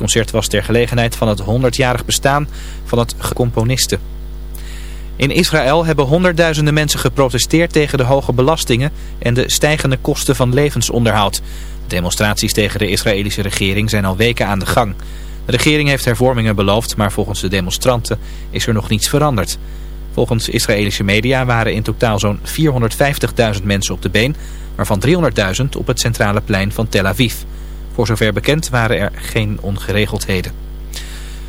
concert was ter gelegenheid van het 100-jarig bestaan van het gecomponiste. In Israël hebben honderdduizenden mensen geprotesteerd tegen de hoge belastingen en de stijgende kosten van levensonderhoud. Demonstraties tegen de Israëlische regering zijn al weken aan de gang. De regering heeft hervormingen beloofd, maar volgens de demonstranten is er nog niets veranderd. Volgens Israëlische media waren in totaal zo'n 450.000 mensen op de been, waarvan 300.000 op het centrale plein van Tel Aviv. Voor zover bekend waren er geen ongeregeldheden.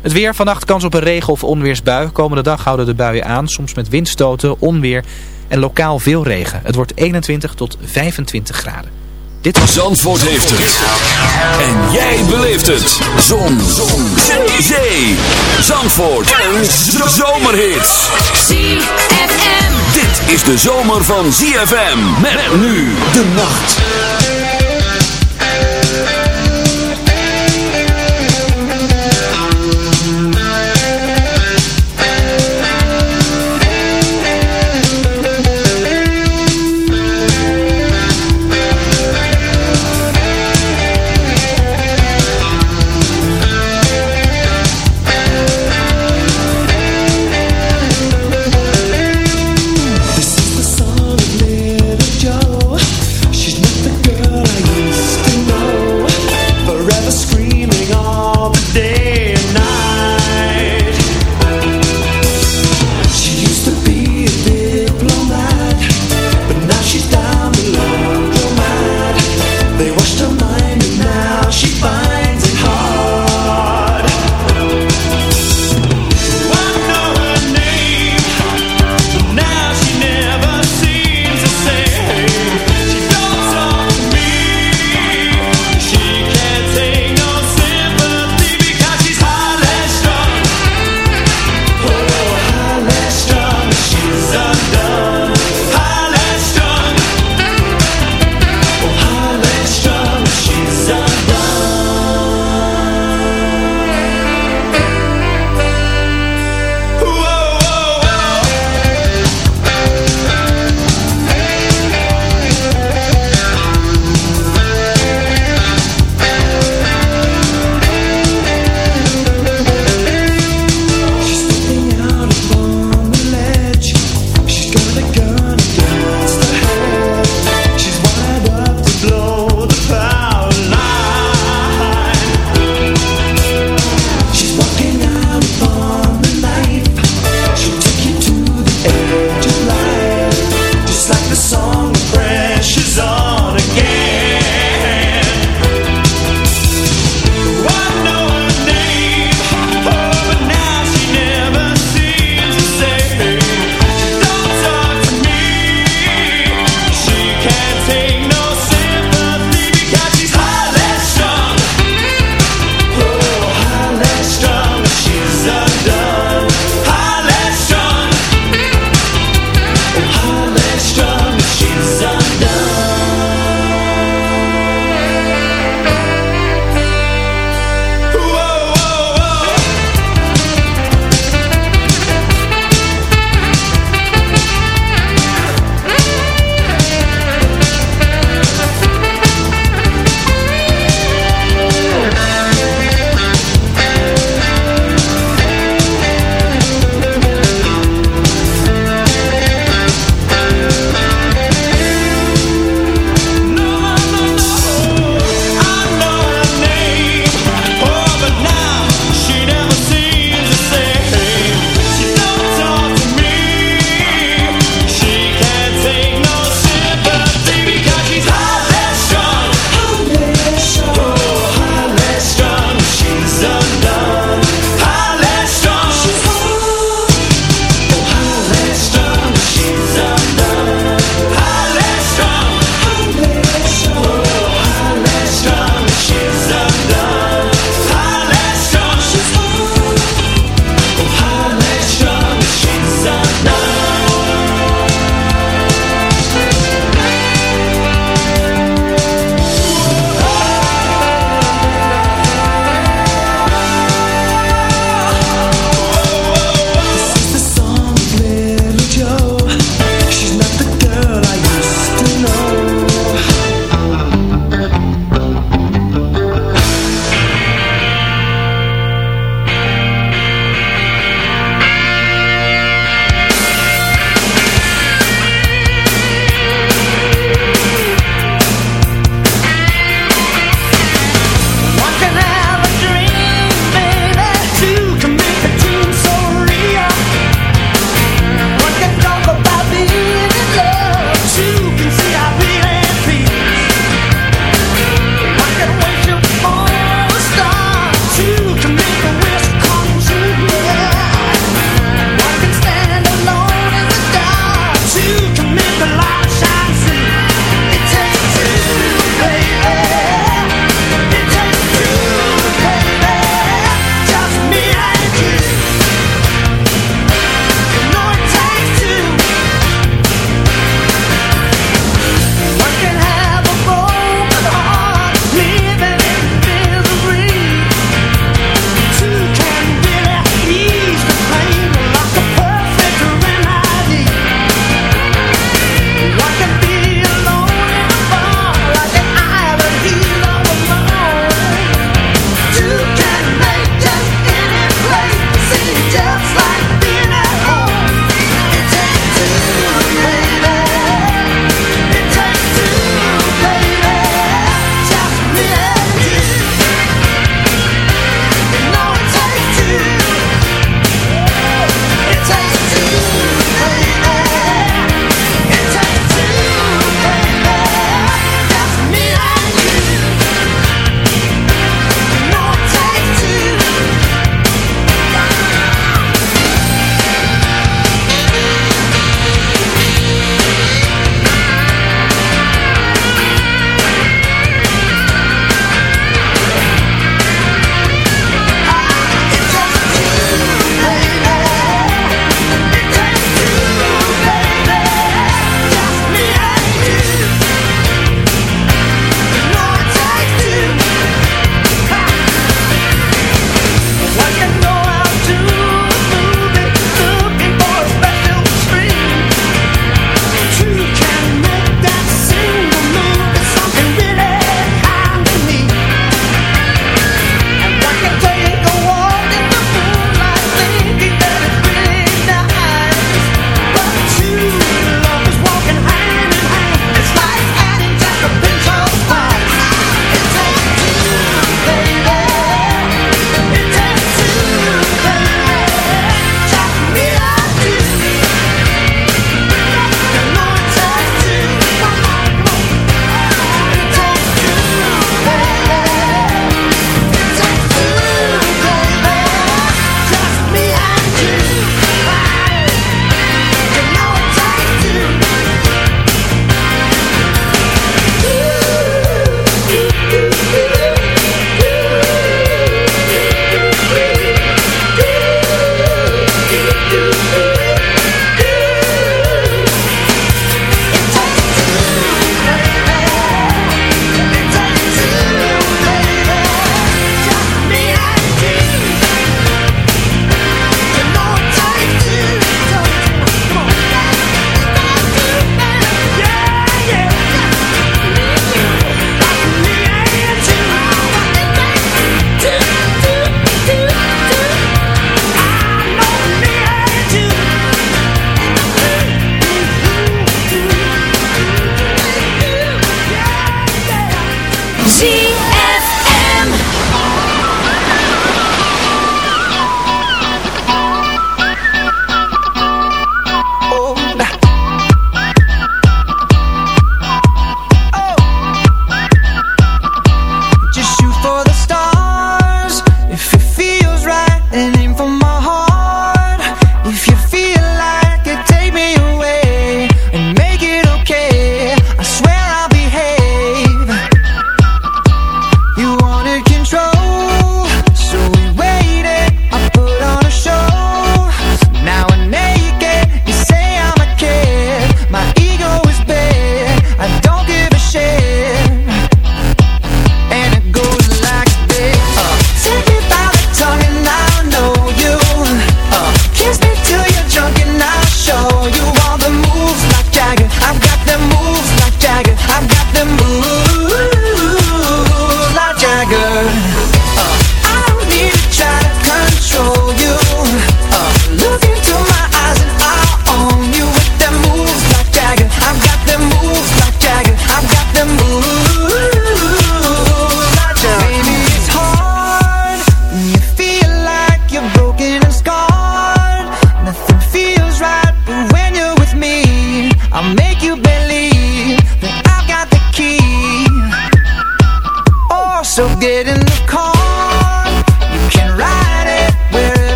Het weer, vannacht kans op een regen- of onweersbui. Komende dag houden de buien aan, soms met windstoten, onweer en lokaal veel regen. Het wordt 21 tot 25 graden. Dit was... Zandvoort heeft het. En jij beleeft het. Zon. Zon. Zee. Zandvoort. En zomerhits. ZFM. Dit is de zomer van ZFM. Met nu de nacht.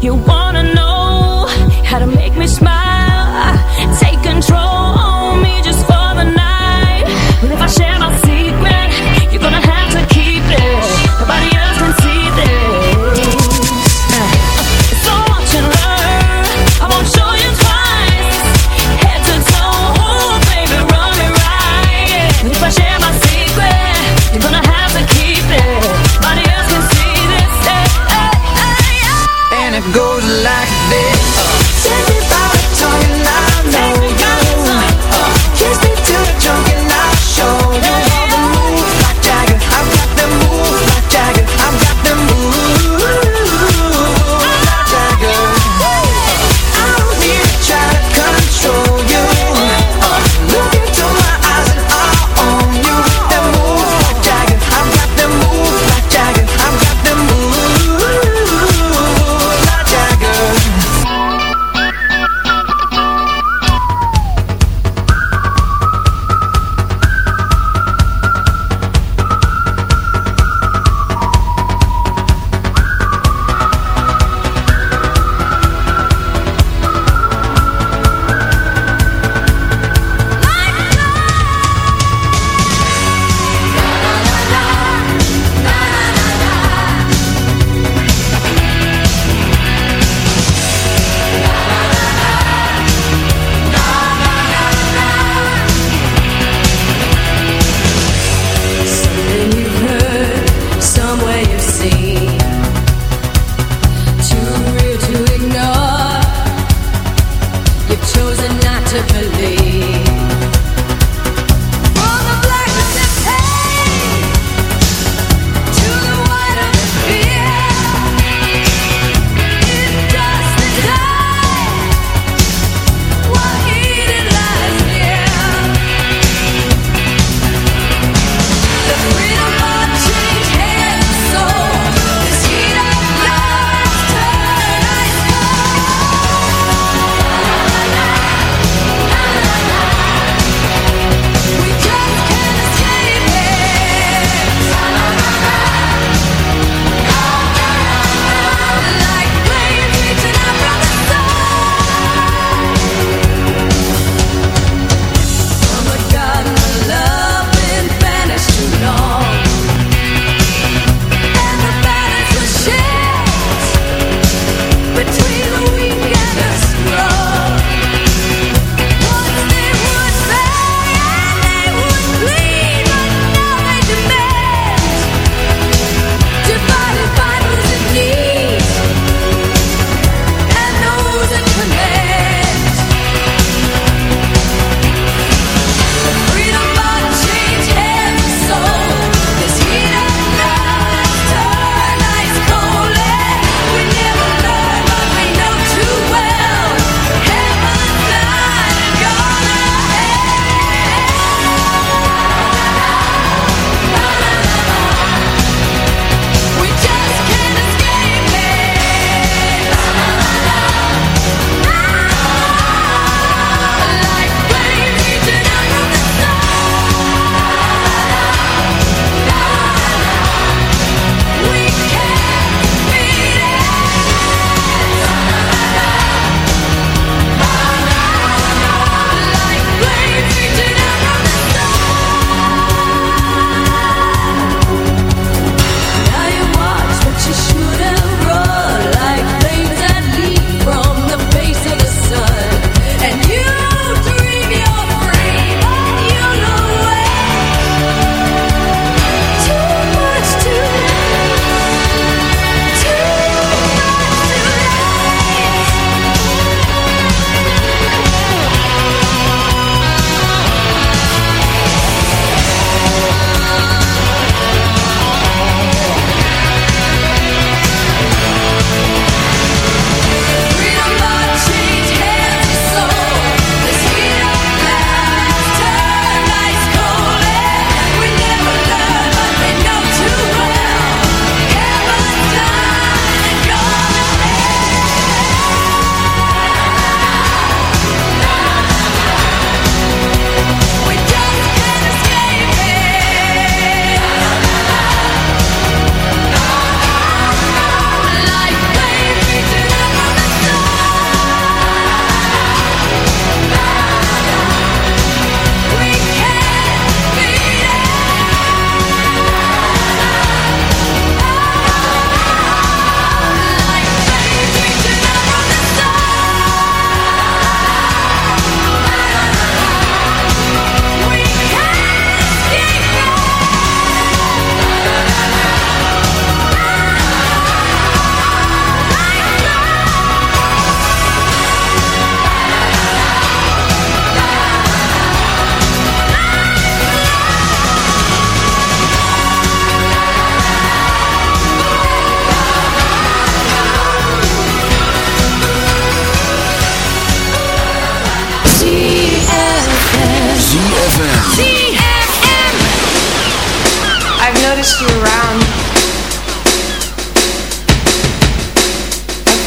You wanna know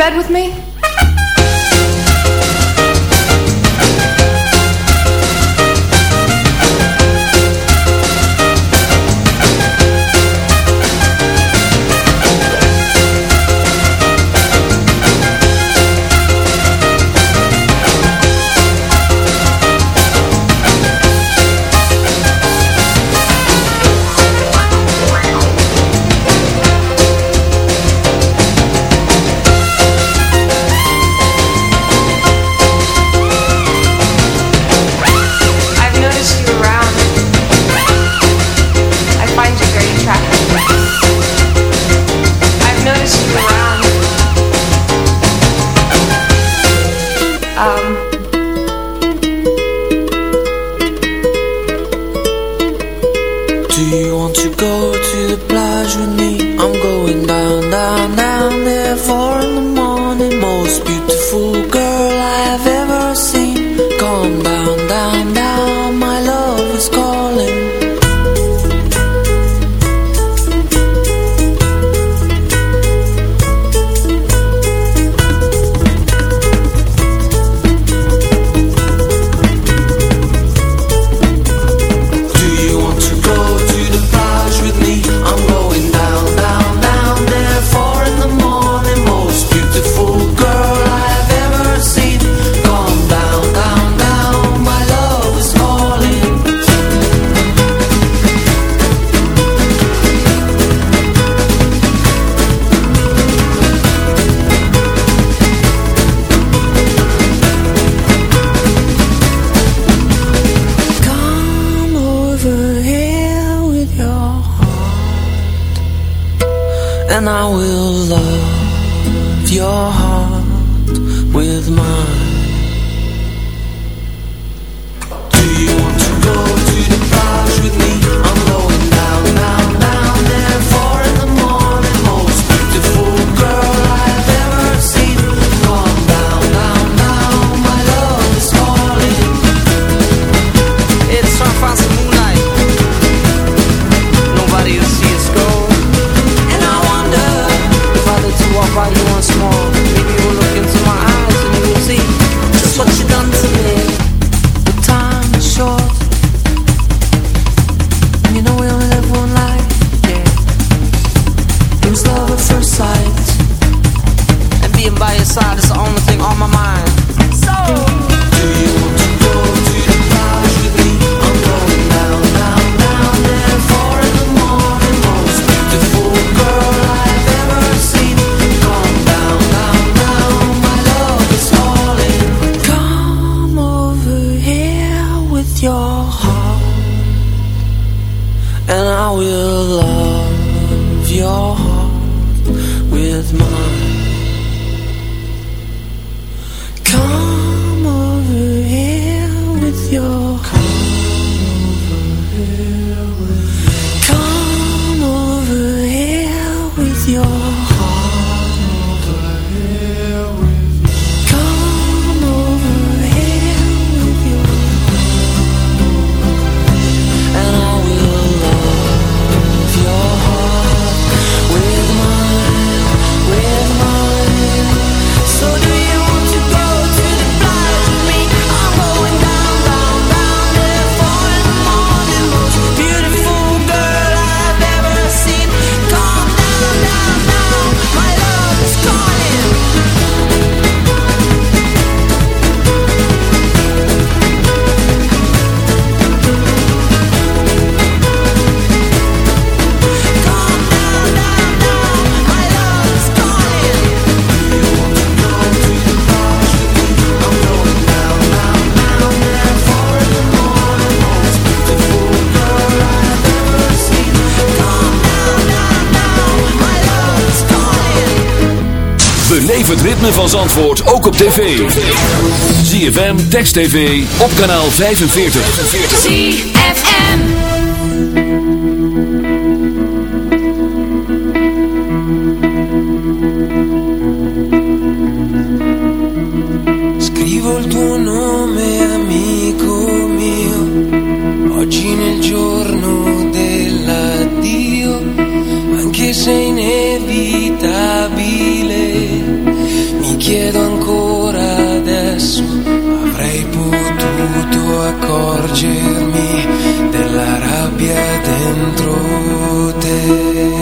bed with me? with mine. Zandvoort ook op tv. ZFM, Text TV, op kanaal 45. ZFM Scrivo il tuo nome, amico mio Oggi nel giorno dell'addio Anche se in accorgermi della rabbia dentro te.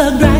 the ground.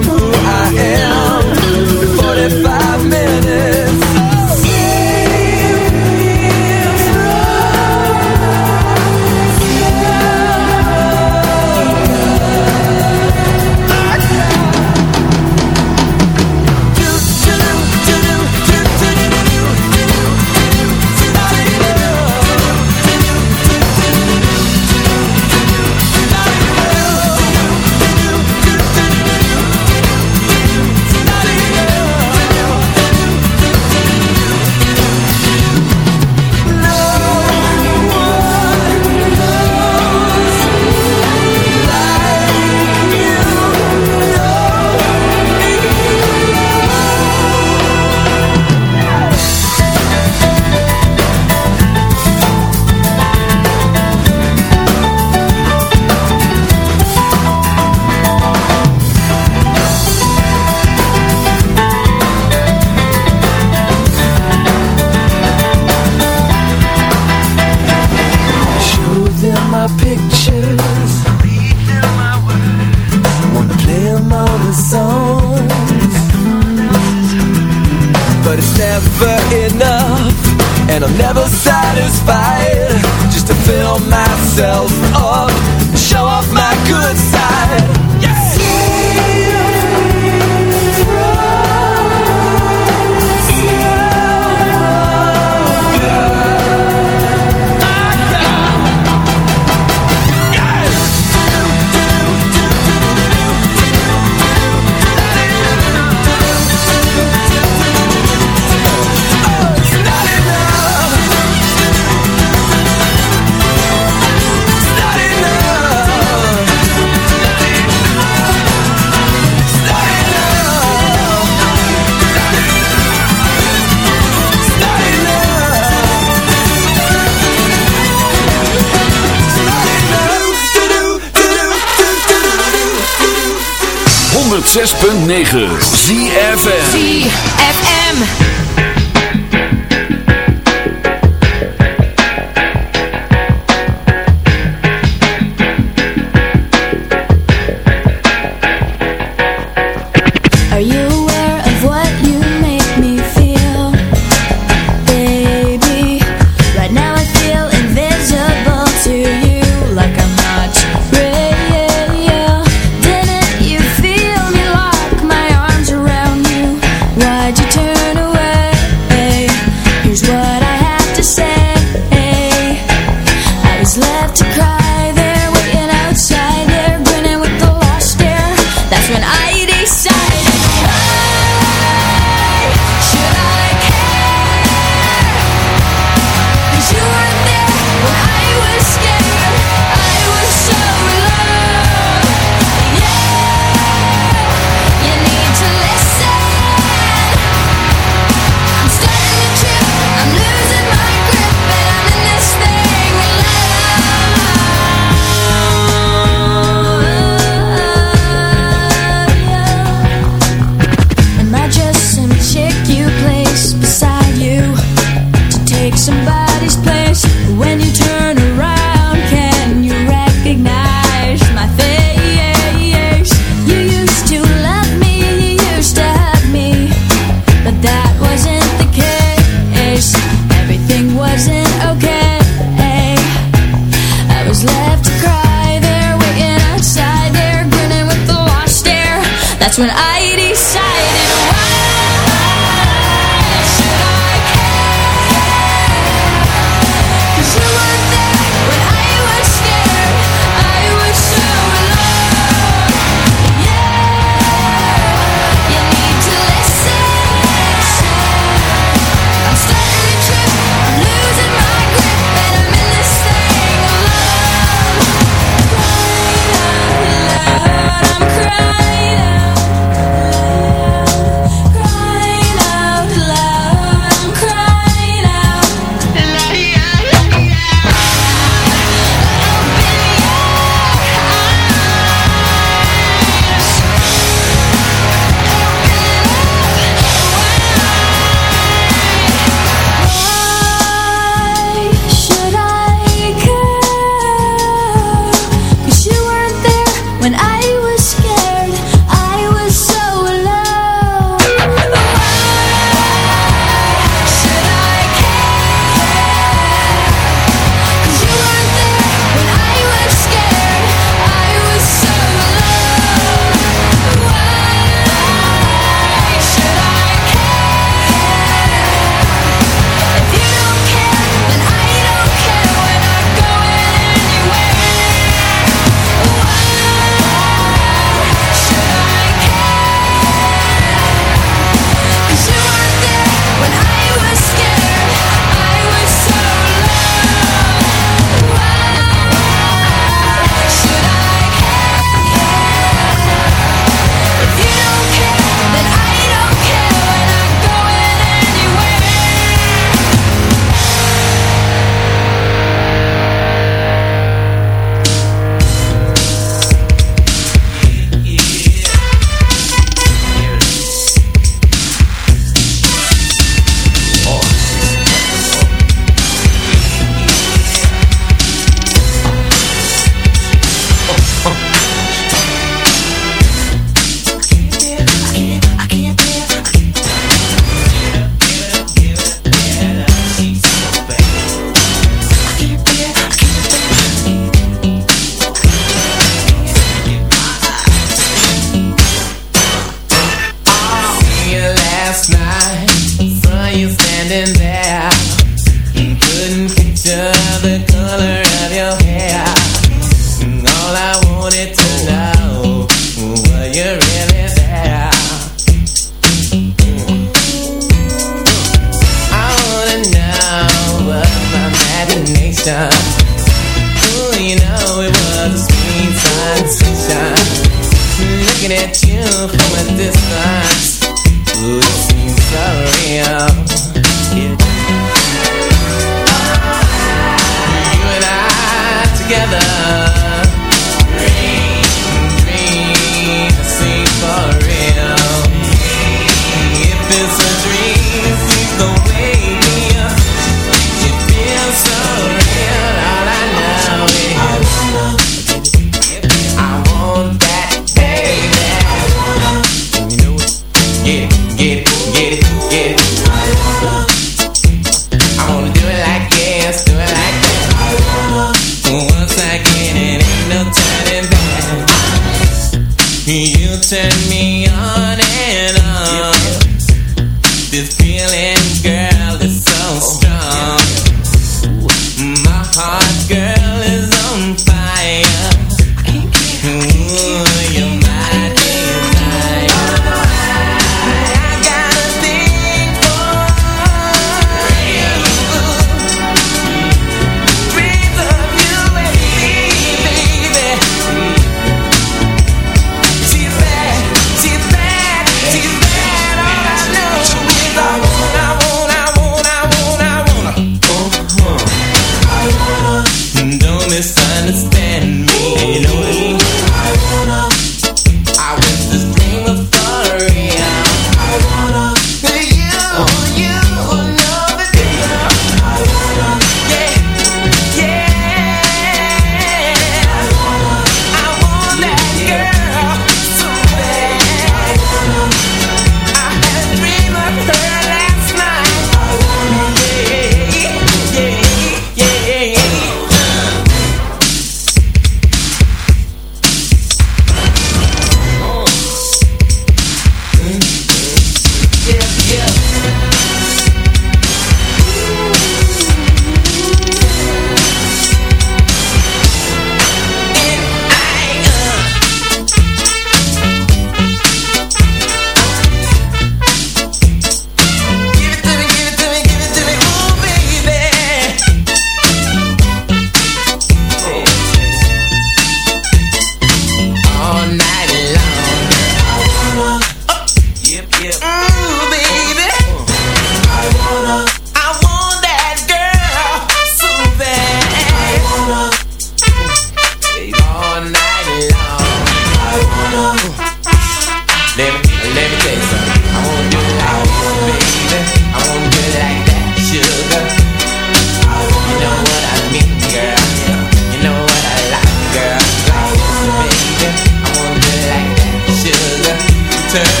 pretend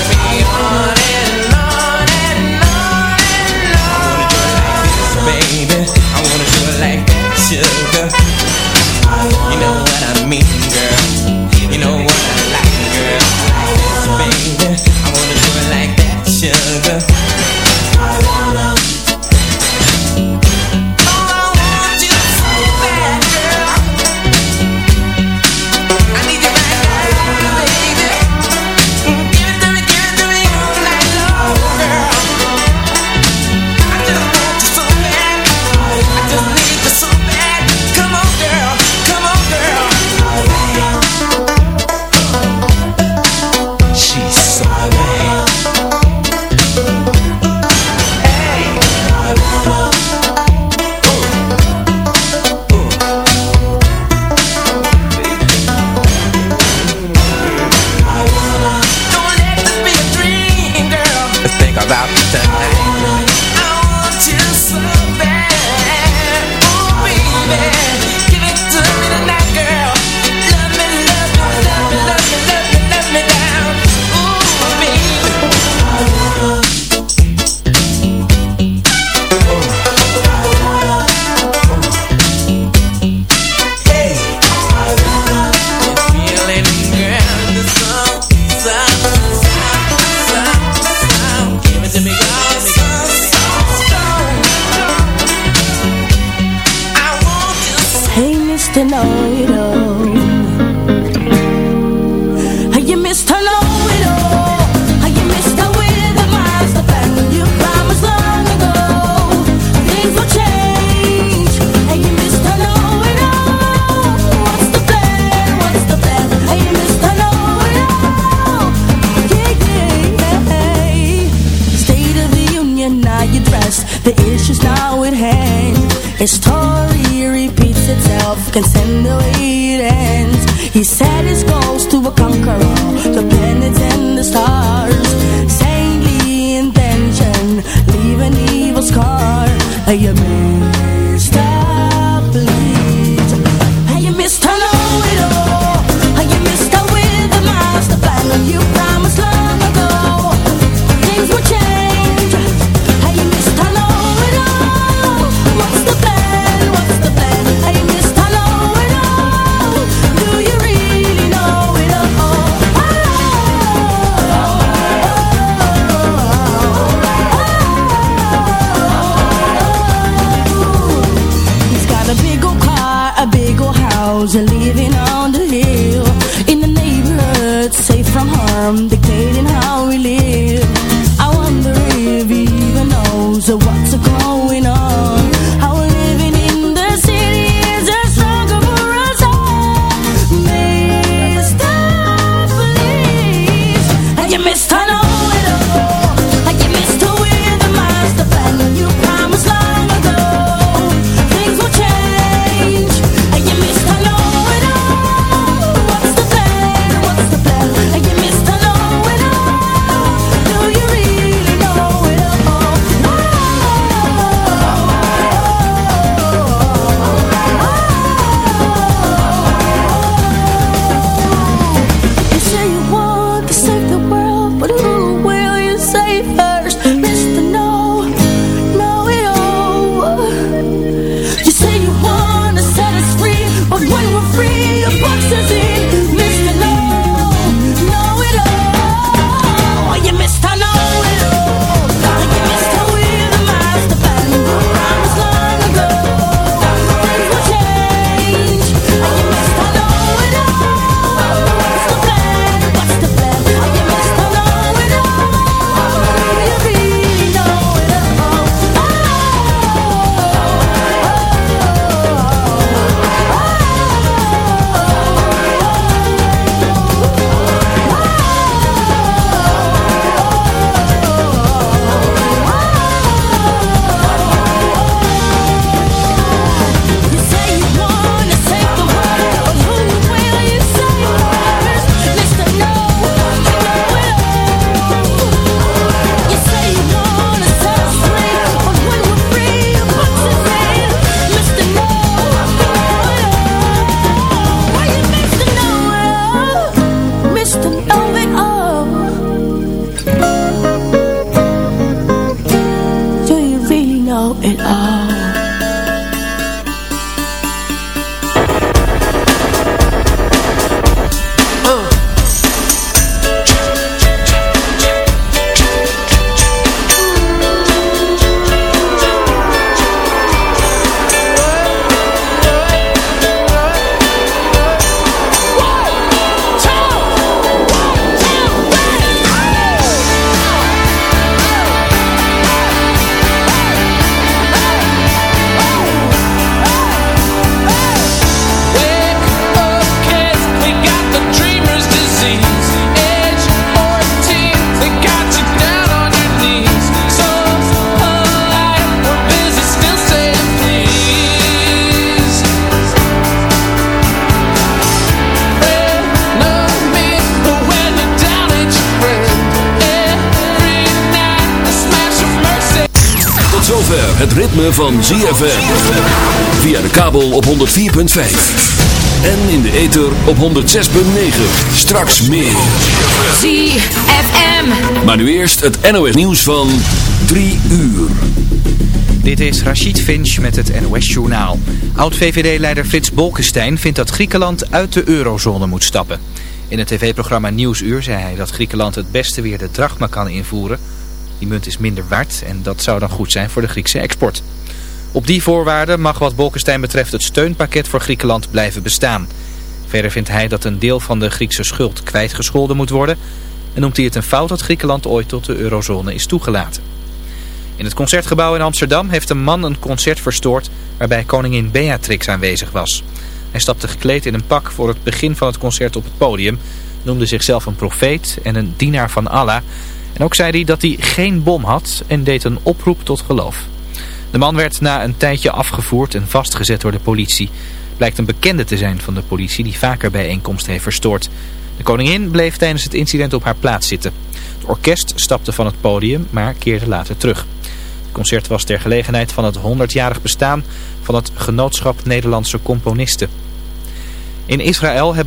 can send ritme van ZFM. Via de kabel op 104.5. En in de ether op 106.9. Straks meer. ZFM. Maar nu eerst het NOS nieuws van 3 uur. Dit is Rachid Finch met het NOS-journaal. Oud-VVD-leider Frits Bolkestein vindt dat Griekenland uit de eurozone moet stappen. In het tv-programma Nieuwsuur zei hij dat Griekenland het beste weer de drachma kan invoeren. Die munt is minder waard en dat zou dan goed zijn voor de Griekse export. Op die voorwaarden mag wat Bolkestein betreft het steunpakket voor Griekenland blijven bestaan. Verder vindt hij dat een deel van de Griekse schuld kwijtgescholden moet worden... en noemt hij het een fout dat Griekenland ooit tot de eurozone is toegelaten. In het Concertgebouw in Amsterdam heeft een man een concert verstoord waarbij koningin Beatrix aanwezig was. Hij stapte gekleed in een pak voor het begin van het concert op het podium, noemde zichzelf een profeet en een dienaar van Allah. En ook zei hij dat hij geen bom had en deed een oproep tot geloof. De man werd na een tijdje afgevoerd en vastgezet door de politie. Blijkt een bekende te zijn van de politie die vaker bijeenkomsten heeft verstoord. De koningin bleef tijdens het incident op haar plaats zitten. Het orkest stapte van het podium, maar keerde later terug. Het concert was ter gelegenheid van het 100-jarig bestaan van het Genootschap Nederlandse Componisten. In Israël hebben